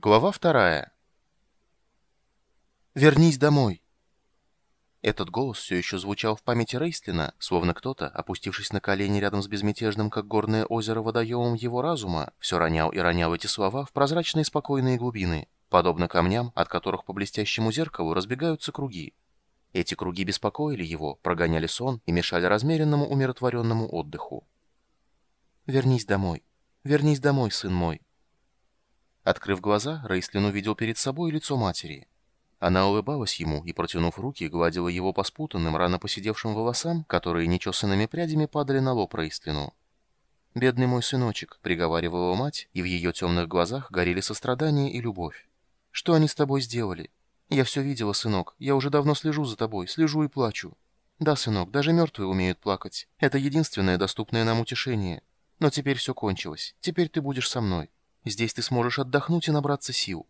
Глава вторая. «Вернись домой!» Этот голос все еще звучал в памяти Рейстлина, словно кто-то, опустившись на колени рядом с безмятежным, как горное озеро, водоемом его разума, все ронял и ронял эти слова в прозрачные спокойные глубины, подобно камням, от которых по блестящему зеркалу разбегаются круги. Эти круги беспокоили его, прогоняли сон и мешали размеренному, умиротворенному отдыху. «Вернись домой! Вернись домой, сын мой!» Открыв глаза, Рейслин увидел перед собой лицо матери. Она улыбалась ему и, протянув руки, гладила его по спутанным, рано посидевшим волосам, которые нечесанными прядями падали на лоб Рейслину. «Бедный мой сыночек», — приговаривала мать, и в ее темных глазах горели сострадание и любовь. «Что они с тобой сделали? Я все видела, сынок. Я уже давно слежу за тобой, слежу и плачу. Да, сынок, даже мертвые умеют плакать. Это единственное доступное нам утешение. Но теперь все кончилось. Теперь ты будешь со мной». Здесь ты сможешь отдохнуть и набраться сил».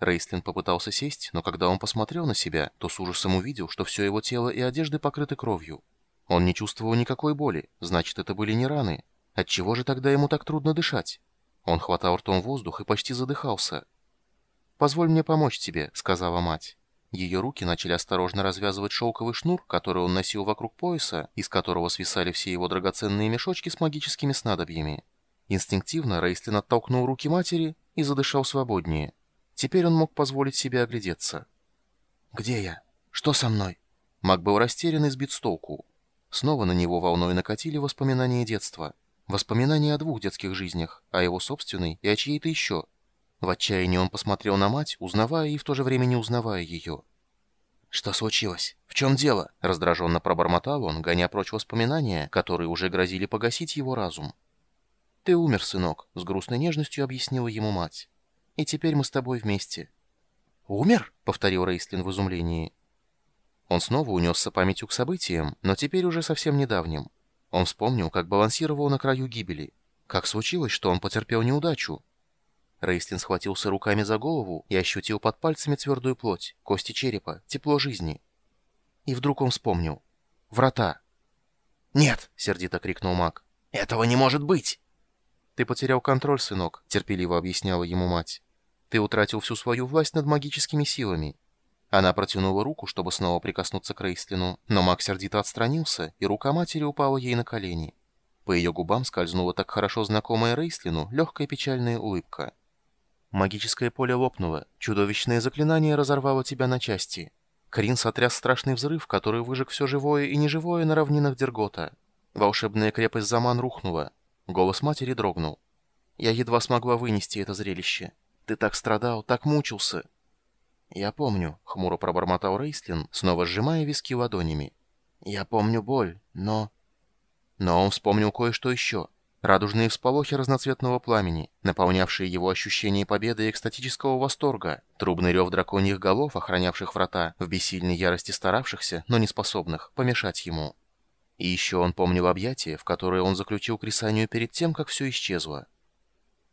Рейстлин попытался сесть, но когда он посмотрел на себя, то с ужасом увидел, что все его тело и одежды покрыты кровью. Он не чувствовал никакой боли, значит, это были не раны. Отчего же тогда ему так трудно дышать? Он хватал ртом воздух и почти задыхался. «Позволь мне помочь тебе», — сказала мать. Ее руки начали осторожно развязывать шелковый шнур, который он носил вокруг пояса, из которого свисали все его драгоценные мешочки с магическими снадобьями. Инстинктивно Рейстлин оттолкнул руки матери и задышал свободнее. Теперь он мог позволить себе оглядеться. «Где я? Что со мной?» Маг был растерян и сбит с толку. Снова на него волной накатили воспоминания детства. Воспоминания о двух детских жизнях, о его собственной и о чьей-то еще. В отчаянии он посмотрел на мать, узнавая и в то же время не узнавая ее. «Что случилось? В чем дело?» Раздраженно пробормотал он, гоня прочь воспоминания, которые уже грозили погасить его разум. «Ты умер, сынок», — с грустной нежностью объяснила ему мать. «И теперь мы с тобой вместе». «Умер?» — повторил Рейслин в изумлении. Он снова унесся памятью к событиям, но теперь уже совсем недавним. Он вспомнил, как балансировал на краю гибели. Как случилось, что он потерпел неудачу? Рейслин схватился руками за голову и ощутил под пальцами твердую плоть, кости черепа, тепло жизни. И вдруг он вспомнил. «Врата!» «Нет!» — сердито крикнул маг. «Этого не может быть!» «Ты потерял контроль, сынок», — терпеливо объясняла ему мать. «Ты утратил всю свою власть над магическими силами». Она протянула руку, чтобы снова прикоснуться к Рейстлину, но маг сердито отстранился, и рука матери упала ей на колени. По ее губам скользнула так хорошо знакомая Рейстлину легкая печальная улыбка. Магическое поле лопнуло, чудовищное заклинание разорвало тебя на части. Крин сотряс страшный взрыв, который выжег все живое и неживое на равнинах Дергота. Волшебная крепость Заман рухнула, Голос матери дрогнул. «Я едва смогла вынести это зрелище. Ты так страдал, так мучился». «Я помню», — хмуро пробормотал Рейслин, снова сжимая виски ладонями. «Я помню боль, но...» Но он вспомнил кое-что еще. Радужные всполохи разноцветного пламени, наполнявшие его ощущение победы и экстатического восторга, трубный рев драконьих голов, охранявших врата, в бессильной ярости старавшихся, но не способных, помешать ему. И еще он помнил объятие, в которое он заключил Крисанию перед тем, как все исчезло.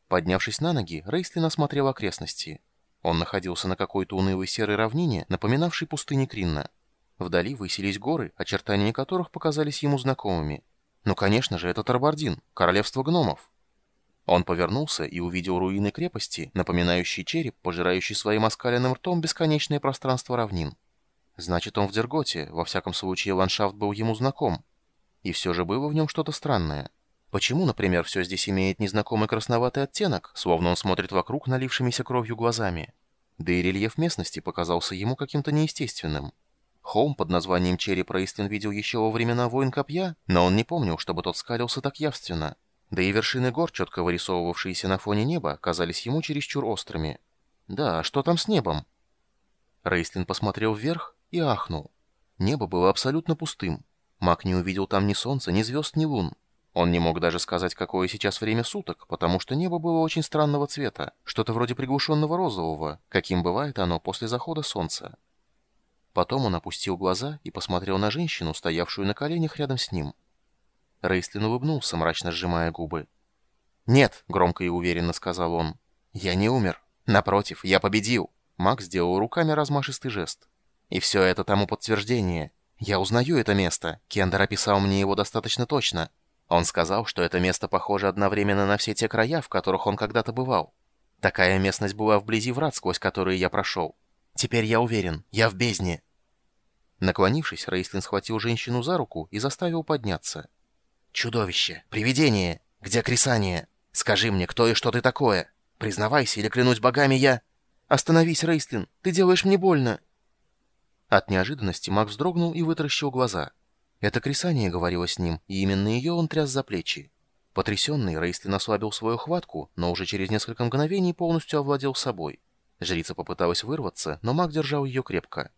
Поднявшись на ноги, Рейстлин осмотрел окрестности. Он находился на какой-то унылой серой равнине, напоминавшей пустыни Кринна. Вдали высились горы, очертания которых показались ему знакомыми. Ну, конечно же, это Тарбардин, королевство гномов. Он повернулся и увидел руины крепости, напоминающие череп, пожирающий своим оскаленным ртом бесконечное пространство равнин. Значит, он в Дерготе, во всяком случае ландшафт был ему знаком. И все же было в нем что-то странное. Почему, например, все здесь имеет незнакомый красноватый оттенок, словно он смотрит вокруг налившимися кровью глазами? Да и рельеф местности показался ему каким-то неестественным. Холм под названием Череп Рейстлин видел еще во времена войн Копья, но он не помнил, чтобы тот скалился так явственно. Да и вершины гор, четко вырисовывавшиеся на фоне неба, казались ему чересчур острыми. Да, а что там с небом? Рейстлин посмотрел вверх и ахнул. Небо было абсолютно пустым. Маг не увидел там ни солнца, ни звезд, ни лун. Он не мог даже сказать, какое сейчас время суток, потому что небо было очень странного цвета, что-то вроде приглушенного розового, каким бывает оно после захода солнца. Потом он опустил глаза и посмотрел на женщину, стоявшую на коленях рядом с ним. Рейстлин улыбнулся, мрачно сжимая губы. «Нет», — громко и уверенно сказал он, — «я не умер. Напротив, я победил». Маг сделал руками размашистый жест. «И все это тому подтверждение. Я узнаю это место. Кендер описал мне его достаточно точно. Он сказал, что это место похоже одновременно на все те края, в которых он когда-то бывал. Такая местность была вблизи врат, сквозь которые я прошел. Теперь я уверен, я в бездне. Наклонившись, Рейслин схватил женщину за руку и заставил подняться. «Чудовище! Привидение! Где Крисание? Скажи мне, кто и что ты такое? Признавайся, или клянусь богами я...» «Остановись, Рейслин! Ты делаешь мне больно!» От неожиданности Мак вздрогнул и вытаращил глаза. Это Крисание говорило с ним, и именно ее он тряс за плечи. Потрясенный, Рейслин ослабил свою хватку, но уже через несколько мгновений полностью овладел собой. Жрица попыталась вырваться, но маг держал ее крепко.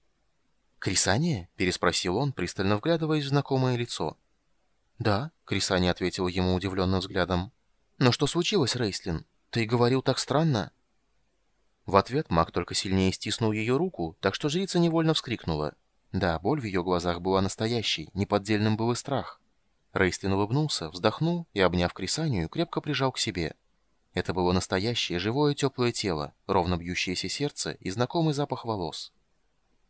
«Крисания?» — переспросил он, пристально вглядываясь в знакомое лицо. «Да», — Крисания ответила ему удивленным взглядом. «Но что случилось, Рейслин? Ты говорил так странно». В ответ маг только сильнее стиснул ее руку, так что жрица невольно вскрикнула. Да, боль в ее глазах была настоящей, неподдельным был и страх. Рейслин улыбнулся, вздохнул и, обняв Крисанию, крепко прижал к себе. Это было настоящее, живое, теплое тело, ровно бьющееся сердце и знакомый запах волос.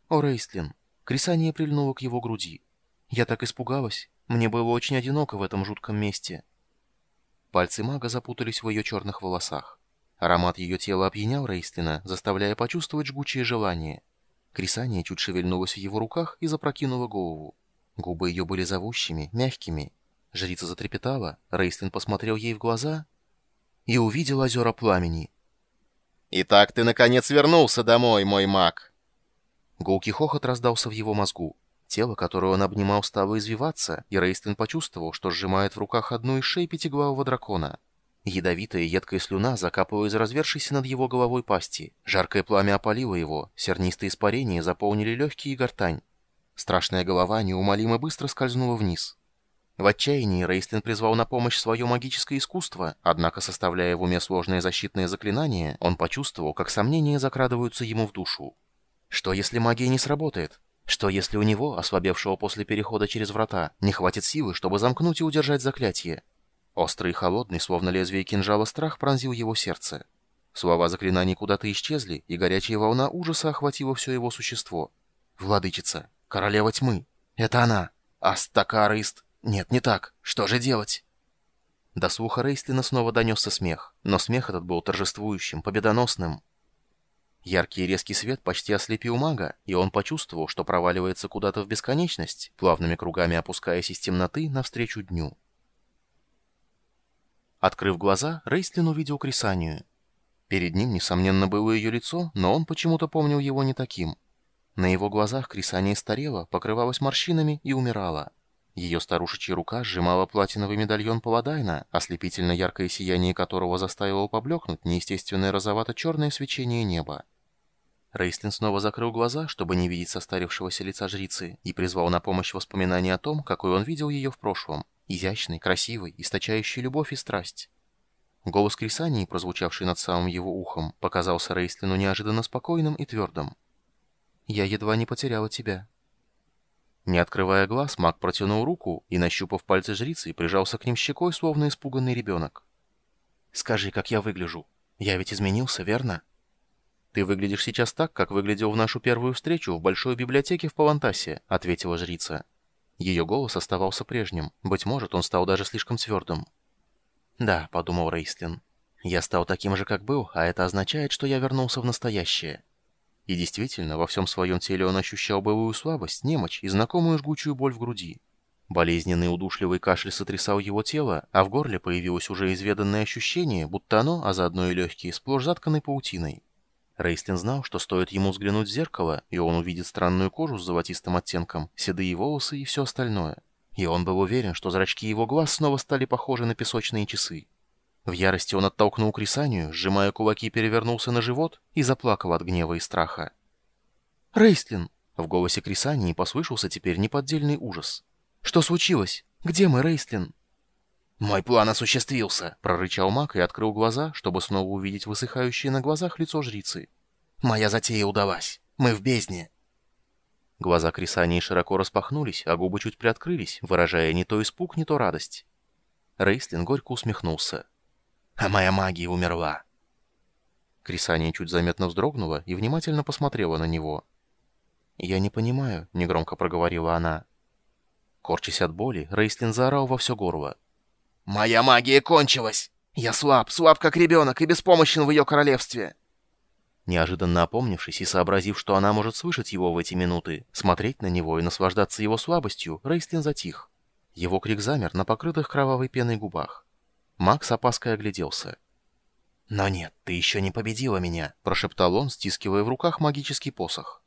«О, Рейслин!» Крисания прильнула к его груди. «Я так испугалась. Мне было очень одиноко в этом жутком месте». Пальцы мага запутались в ее черных волосах. Аромат ее тела опьянял Рейстлина, заставляя почувствовать жгучее желание. Крисания чуть шевельнулась в его руках и запрокинула голову. Губы ее были зовущими, мягкими. Жрица затрепетала, Рейстлин посмотрел ей в глаза и увидел озера пламени. «Итак ты, наконец, вернулся домой, мой маг!» Гулкий хохот раздался в его мозгу. Тело, которое он обнимал, стало извиваться, и Рейстлин почувствовал, что сжимает в руках одну из шеи пятиглавого дракона. Ядовитая едкая слюна закапала из развершейся над его головой пасти. Жаркое пламя опалило его, сернистые испарения заполнили легкие и гортань. Страшная голова неумолимо быстро скользнула вниз. В отчаянии Рейстлин призвал на помощь свое магическое искусство, однако, составляя в уме сложное защитное заклинание, он почувствовал, как сомнения закрадываются ему в душу. Что, если магия не сработает? Что, если у него, ослабевшего после перехода через врата, не хватит силы, чтобы замкнуть и удержать заклятие? Острый и холодный, словно лезвие кинжала, страх пронзил его сердце. Слова заклинаний куда-то исчезли, и горячая волна ужаса охватила все его существо. «Владычица! Королева тьмы! Это она! Астакарист! Нет, не так! Что же делать?» До слуха Рейстлина снова донесся смех, но смех этот был торжествующим, победоносным. Яркий и резкий свет почти ослепил мага, и он почувствовал, что проваливается куда-то в бесконечность, плавными кругами опускаясь из темноты навстречу дню. Открыв глаза, Рейстлин увидел Крисанию. Перед ним, несомненно, было ее лицо, но он почему-то помнил его не таким. На его глазах Крисания старела, покрывалась морщинами и умирала. Ее старушечья рука сжимала платиновый медальон Паладайна, ослепительно яркое сияние которого заставило поблекнуть неестественное розовато-черное свечение неба. Рейстлин снова закрыл глаза, чтобы не видеть состарившегося лица жрицы, и призвал на помощь воспоминания о том, какой он видел ее в прошлом. Изящной, красивой, источающей любовь и страсть. Голос Крисании, прозвучавший над самым его ухом, показался Рейстлину неожиданно спокойным и твердым. «Я едва не потеряла тебя». Не открывая глаз, маг протянул руку и, нащупав пальцы жрицы, прижался к ним щекой, словно испуганный ребенок. «Скажи, как я выгляжу? Я ведь изменился, верно?» «Ты выглядишь сейчас так, как выглядел в нашу первую встречу в большой библиотеке в Палантасе», — ответила жрица. Ее голос оставался прежним. Быть может, он стал даже слишком твердым. «Да», — подумал Рейстлин. «Я стал таким же, как был, а это означает, что я вернулся в настоящее». И действительно, во всем своем теле он ощущал былую слабость, немочь и знакомую жгучую боль в груди. Болезненный удушливый кашель сотрясал его тело, а в горле появилось уже изведанное ощущение, будто оно, а заодно и легкие, сплошь затканы паутиной. Рейстлин знал, что стоит ему взглянуть в зеркало, и он увидит странную кожу с золотистым оттенком, седые волосы и все остальное. И он был уверен, что зрачки его глаз снова стали похожи на песочные часы. В ярости он оттолкнул Крисанию, сжимая кулаки, перевернулся на живот и заплакал от гнева и страха. «Рейстлин!» — в голосе Крисании послышался теперь неподдельный ужас. «Что случилось? Где мы, Рейстлин?» «Мой план осуществился!» — прорычал маг и открыл глаза, чтобы снова увидеть высыхающее на глазах лицо жрицы. «Моя затея удалась. Мы в бездне!» Глаза Крисании широко распахнулись, а губы чуть приоткрылись, выражая не то испуг, не то радость. Рейслин горько усмехнулся. «А моя магия умерла!» Крисания чуть заметно вздрогнула и внимательно посмотрела на него. «Я не понимаю», — негромко проговорила она. Корчась от боли, Рейслин заорал во все горло. «Моя магия кончилась! Я слаб, слаб как ребенок и беспомощен в ее королевстве!» Неожиданно опомнившись и сообразив, что она может слышать его в эти минуты, смотреть на него и наслаждаться его слабостью, Рейстлин затих. Его крик замер на покрытых кровавой пеной губах. Макс опаской огляделся. «Но нет, ты еще не победила меня», — прошептал он, стискивая в руках магический посох.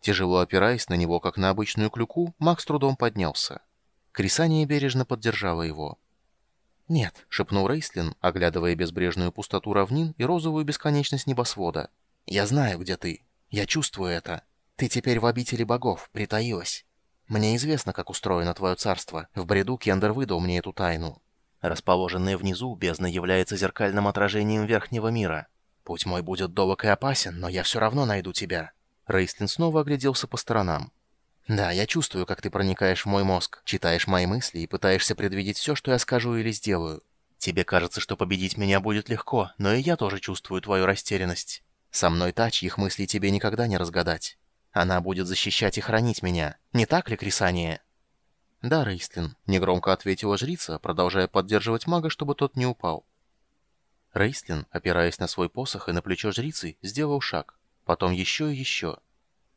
Тяжело опираясь на него, как на обычную клюку, Макс трудом поднялся. Крисания бережно поддержала его. «Нет», — шепнул Рейслин, оглядывая безбрежную пустоту равнин и розовую бесконечность небосвода. «Я знаю, где ты. Я чувствую это. Ты теперь в обители богов, притаилась. Мне известно, как устроено твое царство. В бреду Кендер выдал мне эту тайну. Расположенная внизу, бездна является зеркальным отражением верхнего мира. Путь мой будет долг и опасен, но я все равно найду тебя». Рейстлин снова огляделся по сторонам. «Да, я чувствую, как ты проникаешь в мой мозг, читаешь мои мысли и пытаешься предвидеть все, что я скажу или сделаю. Тебе кажется, что победить меня будет легко, но и я тоже чувствую твою растерянность. Со мной та, чьих мыслей тебе никогда не разгадать. Она будет защищать и хранить меня. Не так ли, Крисания?» «Да, Рейстлин», — негромко ответила жрица, продолжая поддерживать мага, чтобы тот не упал. Рейстлин, опираясь на свой посох и на плечо жрицы, сделал шаг, потом еще и еще.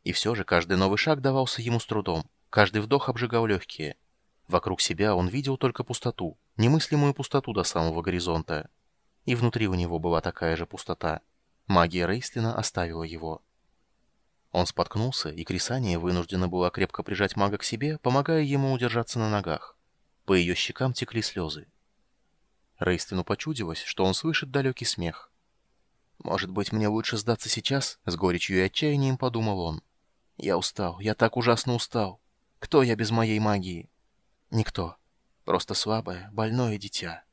И все же каждый новый шаг давался ему с трудом, каждый вдох обжигал легкие. Вокруг себя он видел только пустоту, немыслимую пустоту до самого горизонта. И внутри у него была такая же пустота. Магия Рейстлина оставила его. Он споткнулся, и Крисания вынуждена была крепко прижать мага к себе, помогая ему удержаться на ногах. По ее щекам текли слезы. Рейстлину почудилось, что он слышит далекий смех. «Может быть, мне лучше сдаться сейчас?» — с горечью и отчаянием подумал он. «Я устал, я так ужасно устал. Кто я без моей магии?» «Никто. Просто слабое, больное дитя».